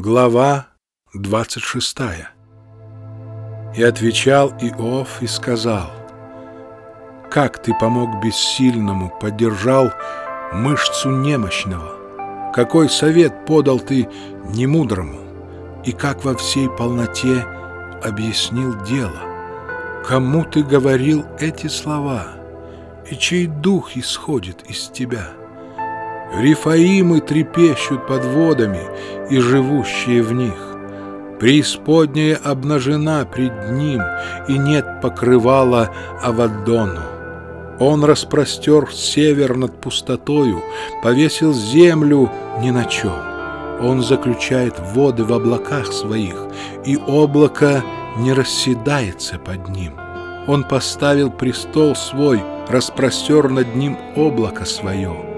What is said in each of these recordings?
Глава 26 И отвечал Иов и сказал, «Как ты помог бессильному, поддержал мышцу немощного? Какой совет подал ты немудрому? И как во всей полноте объяснил дело? Кому ты говорил эти слова? И чей дух исходит из тебя?» Рифаимы трепещут под водами и живущие в них. Преисподняя обнажена пред ним, и нет покрывала Авадону. Он распростер север над пустотою, повесил землю ни на чем. Он заключает воды в облаках своих, и облако не расседается под ним. Он поставил престол свой, распростер над ним облако свое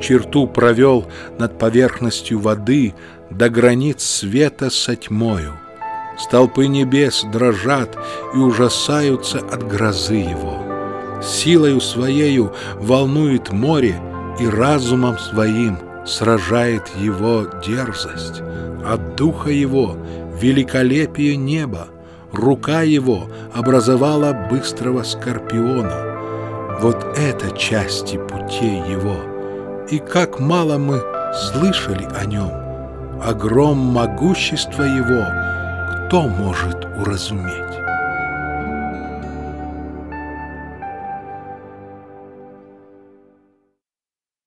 черту провел над поверхностью воды до границ света со тьмою. Столпы небес дрожат и ужасаются от грозы его. Силою своею волнует море и разумом своим сражает его дерзость. От духа его великолепие неба, рука его образовала быстрого скорпиона. Вот это части путей его — и как мало мы слышали о нем. Огром могущества его кто может уразуметь?